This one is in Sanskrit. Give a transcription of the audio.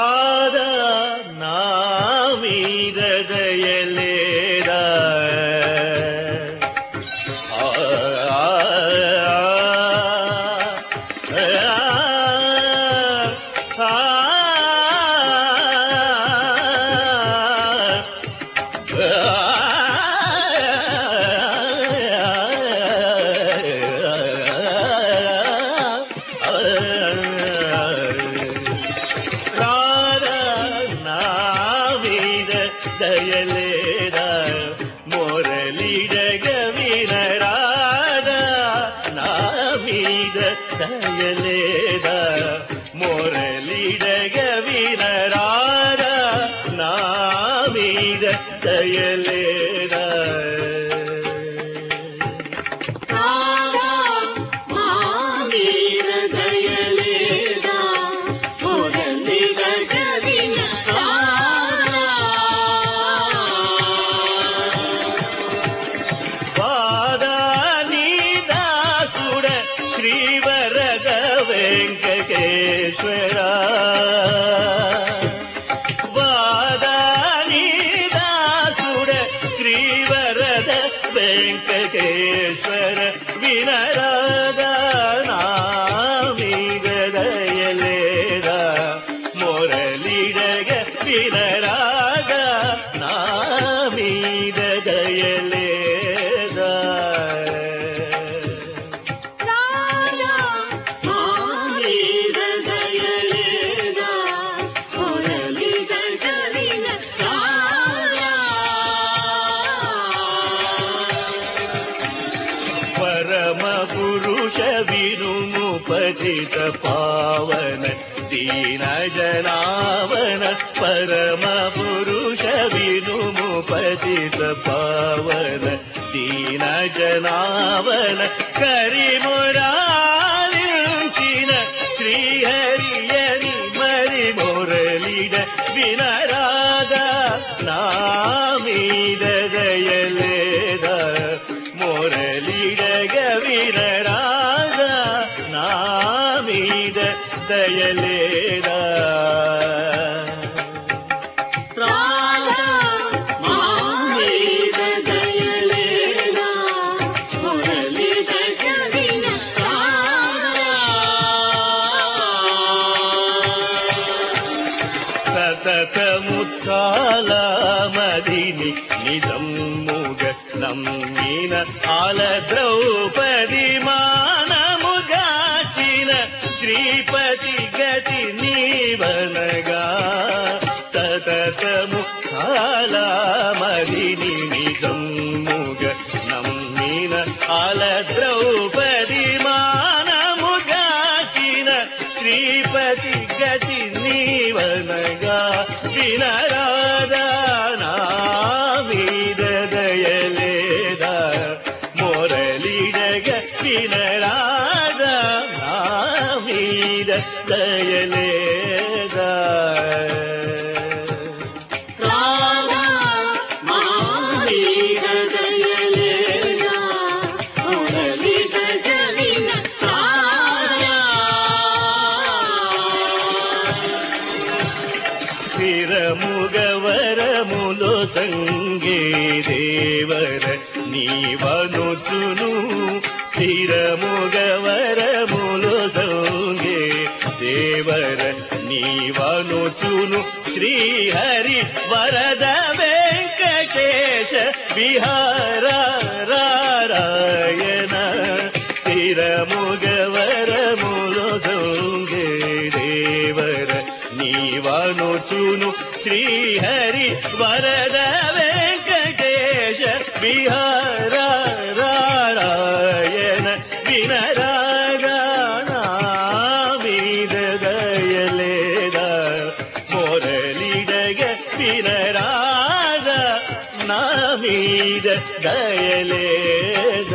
రాధా ದಯಲೇರ ಮೊರಲಿಡಗ ವಿನರಾದ ನಾಮೀದ ದಯಲೇರ ಮೊರಲಿಡಗ ವಿನರಾದ ನಾಮೀದ ದಯಲೇರ वेङ्केश्वरा वादानीदासुर श्रीवरद वेङ्कटेश्वर विनरा। परमपुरुष भीनुमुपचित पावन दीनजनावन परमपुरुष परम पावन दीनजनावन करिमुरालिञ्चिन श्रीहरियरि मरिमुरलिड विना தயலேரா ಮುಗ ನಮ್ಮಿನ ಆಲ ದ್ರೌಪದಿ సతతము చాలా మదిని నిజముగ నమ్మిన ఆల ద్రౌపది మానముగాచిన శ్రీపతి గతి నీవనగా వినరాదా నా మీద దయలేదా మొరలిడగ వినరాదా నా మీద దయలేదా స్థిరముగవరములో సంగే దేవర నీవనుచును. స్థిరముగవరములో సంగే దేవర నీవనుచును. శ్రీహరి వరద వెంకటేశ విహార ನೋಚುನು ಶ್ರೀಹರಿ ವರದ ವೆಂಕಟೇಶ ಬಿಹಾರ ರಾಯಣ ಬಿನರಾಗಣಾಮೀದಯಲೇದ ಮೊದಲಿಡಗ ಬಿನರಾಗ ನಾಮೀದ ದಯಲೇದ